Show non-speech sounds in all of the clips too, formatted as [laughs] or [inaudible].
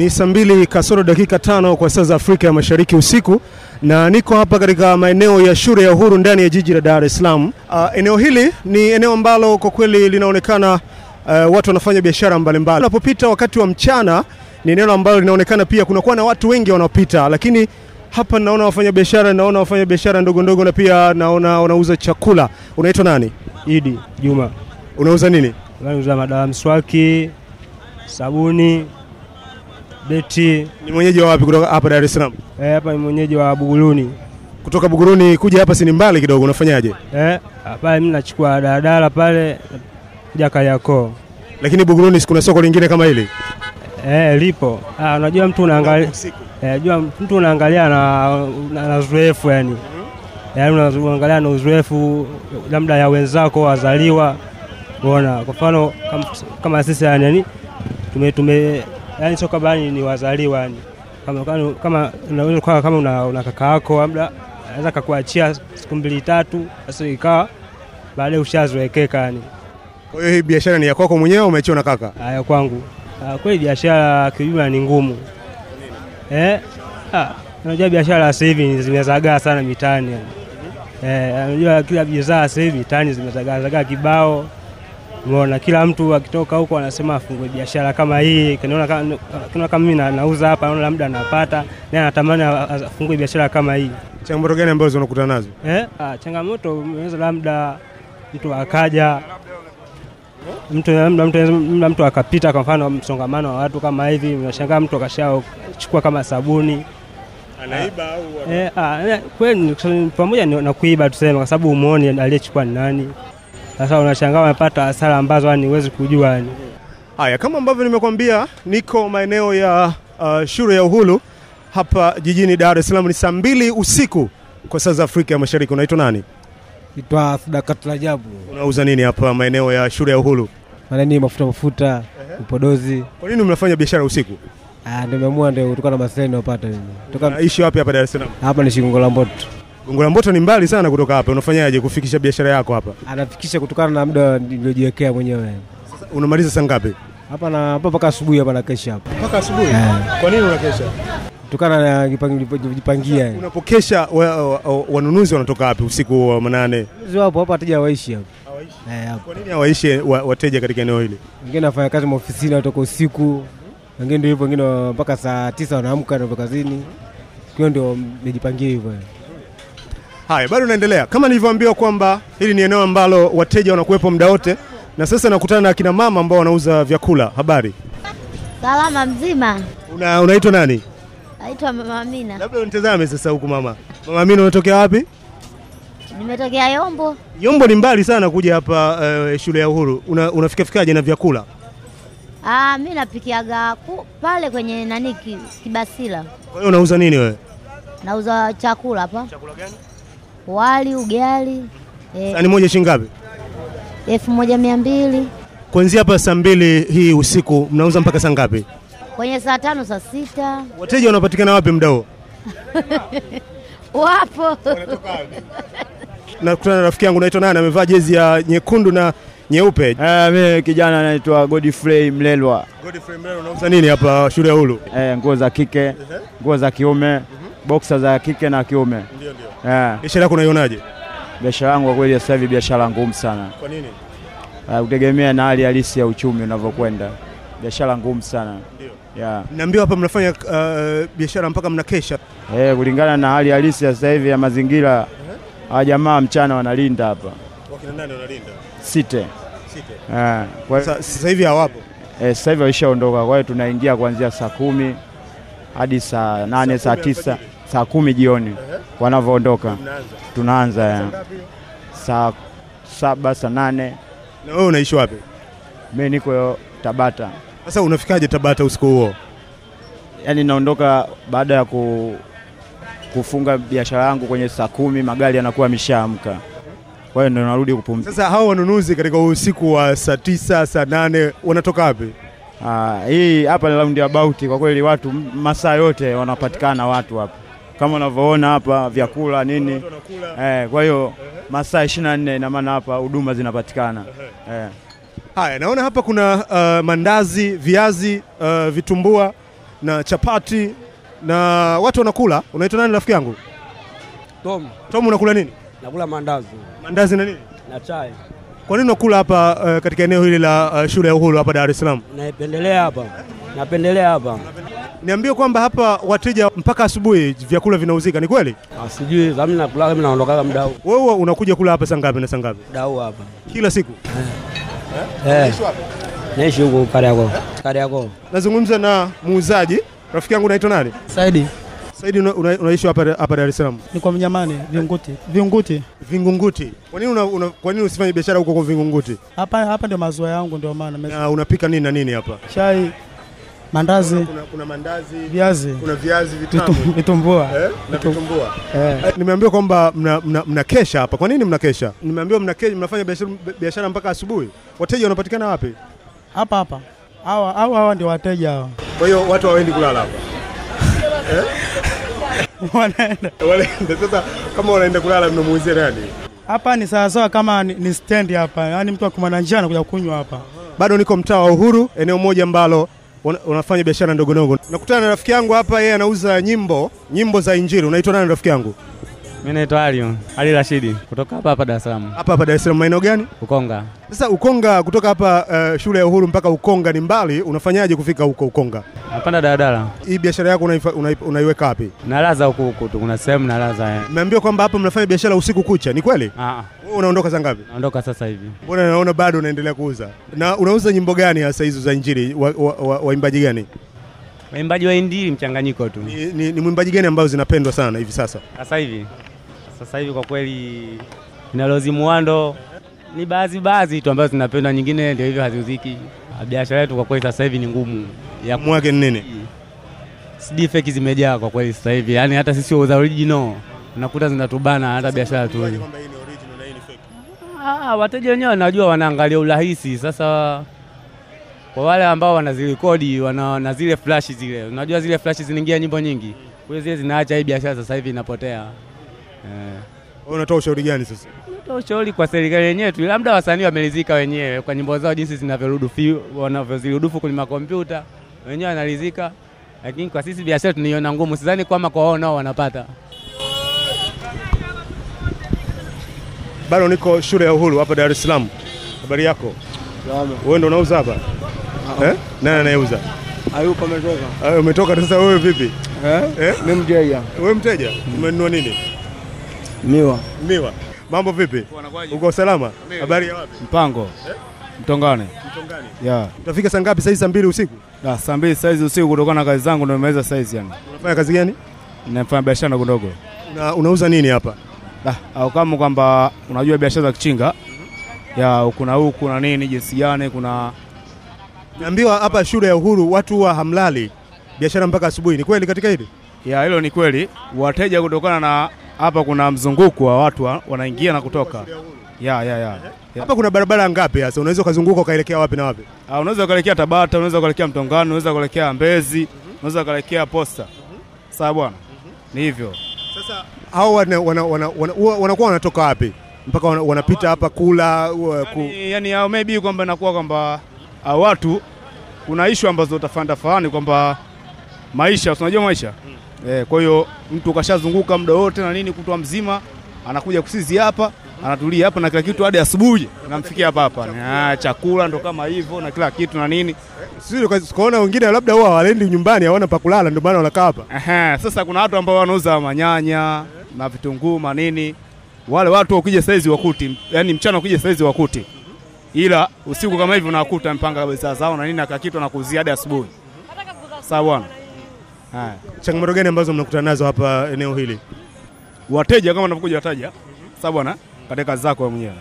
Ni saa mbili kasoro dakika tano kwa saa za Afrika ya Mashariki usiku, na niko hapa katika maeneo ya shule ya Uhuru ndani ya jiji la Dar es Salaam. Uh, eneo hili ni eneo ambalo kwa kweli linaonekana uh, watu wanafanya biashara mbalimbali. Unapopita wakati wa mchana, ni eneo ambalo linaonekana pia kunakuwa na watu wengi wanaopita, lakini hapa naona wafanya biashara, naona wafanya biashara ndogo ndogo, na pia naona wanauza chakula. Unaitwa nani? Idi Juma, Unauza nini? nauza madawa mswaki, sabuni, beti. Ni mwenyeji wa wapi kutoka hapa Dar es Salaam? Eh, Hapa ni mwenyeji wa Buguruni. Kutoka Buguruni kuja hapa si ni mbali kidogo, unafanyaje? Eh, pale mimi nachukua daladala pale kuja Kariakoo. Lakini Buguruni si kuna soko lingine kama hili? Eh, lipo. Ah, unajua mtu unaangalia eh, unajua mtu unaangalia na na, uzoefu yani. Yaani unaangalia na uzoefu labda ya wenzako wazaliwa. Unaona, kwa mfano kama, kama sisi yani tume tume yani sio kwamba ni wazaliwa yani. Kama kama, unaweza kwa kama una, una kaka yako labda anaweza kakuachia siku mbili tatu, basi ikawa baadaye ushazoekeka yani. Kwa hiyo hii biashara ni ya kwako mwenyewe umeachiwa na kaka? Haya kwangu. Ah, kweli biashara kiujumla ni ngumu. Eh? Ah, unajua biashara sasa hivi zimezagaa sana mitaani. yani. Eh, unajua kila bidhaa sasa hivi mitaani zimezagaa zagaa kibao. Umeona kila mtu akitoka huko anasema afungue biashara kama hii. Kanaona kama mimi nauza hapa naona labda napata, naye anatamani afungue biashara kama hii. Changamoto gani ambazo unakutana nazo? Eh? Ah, changamoto unaweza labda mtu akaja mtu labda mtu, mtu akapita, kwa mfano msongamano wa watu kama hivi, unashangaa mtu akashachukua kama sabuni Anaiba au eh, ah, eh, kweli pamoja na kuiba tuseme, kwa sababu umuone aliyechukua ni nani. Sasa unashangaa umepata hasara ambazo yani huwezi kujua yani. Haya, kama ambavyo nimekwambia, niko maeneo ya uh, shule ya Uhuru hapa jijini Dar es Salaam. Ni saa mbili usiku kwa saa za Afrika ya Mashariki. Unaitwa nani? itwa Sadaka Rajabu. Unauza nini hapa maeneo ya shule ya Uhuru? Manani mafuta mafuta, upodozi. Kwa nini mnafanya biashara usiku? Ah, ndio nimeamua ndio kutokana na maslahi ninayopata mimi. Toka Unaishi wapi hapa Dar es Salaam? hapa ni Shigongo la Mboto. Gongo la Mboto ni mbali sana kutoka hapa. Unafanyaje kufikisha biashara yako hapa? Anafikisha kutokana na muda niliojiwekea mwenyewe. Unamaliza saa ngapi? Hapa na hapa mpaka asubuhi hapa na kesha hapa. Mpaka asubuhi. Yeah. Kwa nini unakesha? kutokana na kujipangia. Unapokesha wa, wa, wa, wanunuzi wanatoka wapi usiku wa manane? Wanunuzi wapo hapa wateja hawaishi hapa. Hawaishi. Yeah, Kwa nini hawaishi wa, wateja katika eneo hili? Wengine wafanya kazi maofisini watoka usiku. Wengine ndio hivyo, wengine mpaka saa tisa wanaamka ndio kazini. Kwa ndio nijipangie hivyo. Haya, bado naendelea kama nilivyoambiwa kwamba hili ni eneo ambalo wateja wanakuwepo muda wote, na sasa nakutana na akina mama ambao wanauza vyakula. Habari, Salama mzima, Una, unaitwa nani? naitwa Mama Amina, Labda unitazame sasa huku mama. Mama Amina, unatokea wapi? nimetokea Yombo. Yombo ni mbali sana kuja hapa uh, shule ya Uhuru. Una, unafikafikaje na vyakula? Ah, mimi napikiaga pale kwenye nani ki, Kibasila, Kwa hiyo unauza nini wewe? nauza chakula hapa, Chakula gani? Wali, ugali eh, Sani moja shilingi ngapi? elfu moja mia mbili Kuanzia hapa saa mbili hii usiku mnauza mpaka saa ngapi? kwenye saa tano saa sita Wateja wanapatikana wapi muda huo? [laughs] wapo Nakutana na rafiki yangu naitwa nani, amevaa jezi ya nyekundu na nyeupe. Eh, mimi kijana anaitwa Godfrey Mlelwa. Godfrey Mlelwa, unauza nini hapa shule ya Ulu? Eh, nguo za kike, nguo za kiume, boksa za kike na kiume. Ndio. Eh, Biashara yako unaionaje? biashara yangu kwa kweli sasa hivi biashara ngumu sana. Kwa nini? Eh, kutegemea na hali halisi ya uchumi unavyokwenda. Biashara ngumu sana. Ndio. Yeah. Naambiwa hapa mnafanya uh, biashara mpaka mnakesha. Eh, kulingana na hali halisi ya sasa hivi ya mazingira, hawa jamaa mchana wanalinda hapa. Wakina nani wanalinda? Site. Site. Eh, kwa Sasa sasa hivi hawapo. eh, sasa hivi waishaondoka. Kwa hiyo tunaingia kuanzia saa kumi hadi saa nane, saa tisa, saa kumi jioni wanavyoondoka. Tunaanza ya. Saa saba saa nane Na wewe unaishi wapi? mi niko Tabata, Sasa unafikaje Tabata usiku huo? yaani naondoka baada ya ku, kufunga biashara yangu kwenye saa kumi, magari yanakuwa yameshaamka, kwa hiyo ndo narudi kupumzika. Sasa hao wanunuzi katika usiku wa saa tisa, saa nane wanatoka wapi? Ah, hii hapa ni roundabout, kwa kweli watu masaa yote wanapatikana watu hapa kama unavyoona hapa vyakula nini eh, kwa hiyo masaa 24 ina maana hapa huduma zinapatikana eh. Haya, naona hapa kuna uh, mandazi, viazi, uh, vitumbua na chapati na watu wanakula. Unaitwa nani rafiki yangu? Tom, Tom, unakula nini? nakula mandazi Mandazi na nini? na chai. Kwa nini unakula hapa uh, katika eneo hili la uh, shule ya Uhuru hapa Dar es Salaam? Naipendelea hapa, napendelea hapa. Niambie kwamba hapa wateja mpaka asubuhi vyakula vinauzika, ni kweli? Ah, Sijui kama nakula mimi kama muda mdau Wewe unakuja kula hapa saa ngapi na saa ngapi? mdau hapa Kila siku? eh, Eh. naishi huko Kariakoo, Kariakoo. Nazungumza na muuzaji rafiki yangu, naitwa nani? Saidi Saidi, una, una, unaishi hapa hapa Dar es Salaam ni kwa Mnyamani, Vinguti. Vinguti Vingunguti. Kwa nini una, una, kwa nini usifanye biashara huko kwa Vingunguti? hapa hapa ndio mazoea yangu, ndio maana Na unapika nini na nini hapa? chai, mandazi, Kuna, kuna mandazi, viazi, kuna viazi vitamu [laughs] vitumbua. eh, na vitumbua. Eh, Eh, Nimeambiwa kwamba mnakesha mna, mna hapa. Kwa nini mnakesha? Nimeambiwa mnakesha, mnafanya biashara biashara mpaka asubuhi. Wateja wanapatikana wapi? hapa hapa hawa hawa hawa ndio wateja hawa Kwa hiyo watu hawaendi kulala hapa. [laughs] eh? wanaenda Wanaenda sasa, kama wanaenda kulala mnamuuzia nani? hapa. Ni sawasawa kama ni, ni stendi hapa, yaani mtu akumana na njaa anakuja kunywa hapa. Bado niko mtaa wa Uhuru, eneo moja ambalo unafanya biashara ndogo ndogo. Nakutana na rafiki yangu hapa, yeye anauza nyimbo, nyimbo za Injili. Unaitwa nani rafiki yangu? Mimi naitwa Ali, Ali Rashidi kutoka hapa hapa Dar es Salaam. Hapa hapa Dar es Salaam, maeneo gani? Ukonga. Sasa Ukonga, kutoka hapa uh, shule ya Uhuru mpaka Ukonga ni mbali, unafanyaje kufika huko Ukonga? Napanda daladala. Hii biashara yako unaifa- una, unaiweka wapi? Nalaza huko huko tu. Kuna sehemu nalaza eh. Nimeambiwa kwamba hapa mnafanya biashara usiku kucha, ni kweli? Ah, Wewe unaondoka saa ngapi? naondoka sasa hivi. Mbona naona bado unaendelea kuuza? Na unauza nyimbo gani hasa hizo za Injili? Waimbaji wa, wa, wa gani? Waimbaji wa Injili mchanganyiko tu. Ni, ni, ni mwimbaji gani ambao zinapendwa sana hivi sasa? Sasa hivi. Sasa hivi kwa kweli Inalozi mwando ni baadhi baadhi tu ambazo zinapendwa, nyingine ndio hivyo haziuziki. Biashara yetu kwa kweli sasa hivi ni ngumu. Ya Mwake ni nini? CD fake zimejaa kwa kweli sasa hivi. Yaani hata sisi wauza original unakuta zinatubana hata biashara tu. Ah, wateja wenyewe wanajua, wanaangalia urahisi. Sasa kwa wale ambao wanazirekodi wana, na zile flash zile, unajua zile flash zinaingia nyimbo nyingi, kwa hiyo zile zinaacha hii biashara sasa hivi inapotea. Eh, unatoa ushauri gani sasa? natoa ushauri kwa serikali yenyewe tu, labda wasanii wameridhika wenyewe kwa nyimbo zao jinsi zinavyorudufu wanavyozirudufu kwenye makompyuta, wenyewe wanaridhika, lakini kwa sisi biashara tunaiona ngumu. Sidhani kwamba kwa wao nao wanapata. Bado niko shule ya Uhuru hapa Dar es Salaam. Habari yako? Wewe ndo unauza hapa? Eh? Nani anayeuza? Hayupo ametoka. Ah, umetoka sasa wewe vipi? Eh? Eh? Mimi mteja. Wewe mteja? Umenunua nini? Miwa. Miwa. Mambo vipi? Uko salama? Habari ya wapi? Mpango Eh? Mtongane Mtongane. ya Utafika saa ngapi? Saa hizi saa mbili usiku. da saa mbili saizi usiku, kutokana na kazi zangu ndio nimeweza saizi, yani Unafanya kazi gani? nafanya biashara ndogo ndogo. Una, unauza nini hapa? Da, au kama kwamba unajua biashara za kichinga Mm-hmm. ya kuna na huku na nini, jinsi gani kuna Naambiwa hapa shule ya Uhuru watu wa hamlali biashara mpaka asubuhi. Ni kweli katika hili? ya hilo ni kweli, wateja kutokana na hapa kuna mzunguko wa watu wa- wanaingia na kutoka ya ya ya Hapa kuna barabara ngapi sasa? Unaweza ukazunguka ukaelekea wapi na wapi? Ah, unaweza ukaelekea Tabata, unaweza ukaelekea Mtongano, unaweza ukaelekea Mbezi, unaweza ukaelekea Posta. Sawa bwana, ni hivyo. Sasa hao wana, wana, wana, wana, huwa wanakuwa wanatoka wapi mpaka wana, wanapita hapa kula uh, ku... yani, yani maybe kwamba inakuwa kwamba ah, watu kuna ishu ambazo utafanda fahani kwamba maisha, unajua maisha eh, kwa hiyo mtu kashazunguka muda wote na nini kutwa mzima, anakuja kusizi hapa anatulia hapa na kila kitu hadi asubuhi namfikia hapa hapa ah, chakula ndo kama hivyo na kila kitu na nini. Sisi tukaona wengine labda huwa hawalendi nyumbani, hawana pa kulala, ndio maana wanakaa hapa. Ehe, sasa kuna watu ambao wanauza manyanya na vitunguu manini, wale watu wakija saizi wakuti, yani mchana wakija saizi wakuti, ila usiku kama hivi unakuta mpanga bidhaa zao na nini na kila kitu anakuuzia hadi asubuhi. Sawa bwana. Haya, Changamoto gani ambazo mnakutana nazo hapa eneo hili? wateja kama wanavyokuja wataja, sawa bwana, katika zako wewe mwenyewe.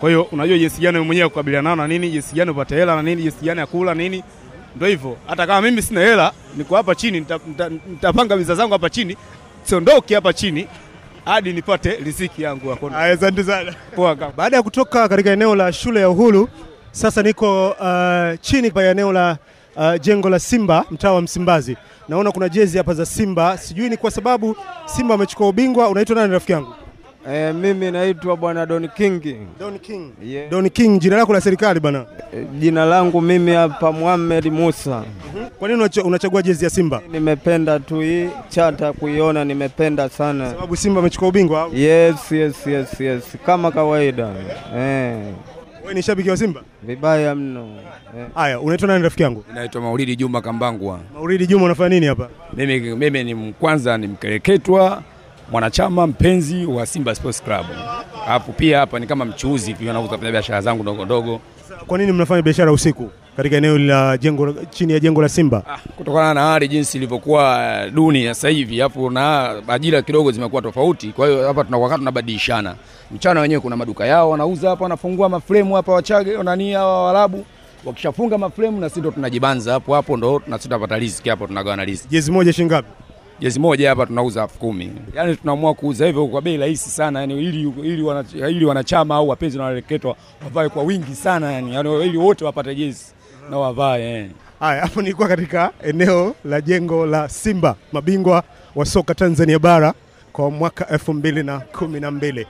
Kwa hiyo unajua jinsi gani wewe mwenyewe kukabiliana nao na nini, jinsi gani upate hela na nini, jinsi gani akula nini. Ndio hivyo. Hata kama mimi sina hela, niko hapa chini, nita- nita- nitapanga bidhaa zangu hapa chini, siondoki hapa chini hadi nipate riziki yangu Asante sana. Poa. Baada ya kutoka katika eneo la shule ya Uhuru, sasa niko uh, chini kwa eneo la uh, jengo la Simba, mtaa wa Msimbazi. Naona kuna jezi hapa za Simba, sijui ni kwa sababu Simba amechukua ubingwa. Unaitwa nani rafiki yangu? Eh, mimi naitwa bwana Don King. Don King. Yeah. Don King, jina lako la serikali bwana? Eh, Jina langu mimi hapa Muhammad Musa. Kwa nini unachagua jezi ya Simba? Nimependa tu hii chata kuiona, nimependa sana. Sababu Simba amechukua ubingwa au? Yes, yes, yes, yes. Kama kawaida. Eh. Wewe ni shabiki wa Simba? Vibaya mno. Haya, Eh. Haya, unaitwa nani rafiki yangu? Naitwa Maulidi Juma Kambangwa. Maulidi Juma, unafanya nini hapa? Mimi, mimi ni kwanza ni mkereketwa mwanachama mpenzi wa Simba Sports Club. Hapo pia hapa ni kama mchuuzi pia nauza fanya biashara zangu ndogo ndogo. Kwa nini mnafanya biashara usiku katika eneo la jengo chini ya jengo la Simba? ah, Kutokana na hali jinsi ilivyokuwa duni sasa hivi, hapo na ajira kidogo zimekuwa tofauti. Kwa hiyo hapa tunakuwa tunabadilishana. Mchana wenyewe kuna maduka yao wanauza hapa, wanafungua mafremu hapa Wachage nani hawa Waarabu. Wakishafunga mafremu na sisi ndo tunajibanza hapo hapo, ndo na sisi tunapata riziki hapo, tunagawana riziki. Jezi moja shilingi ngapi? Jezi moja hapa tunauza elfu kumi. Yaani tunaamua kuuza hivyo kwa bei rahisi sana, yani ili ili, wana, ili wanachama au wapenzi na wareketwa wavae kwa wingi sana yani, yani ili wote wapate jezi na wavae. Haya, hapo nilikuwa katika eneo la jengo la Simba, mabingwa wa soka Tanzania bara kwa mwaka elfu mbili na kumi na mbili.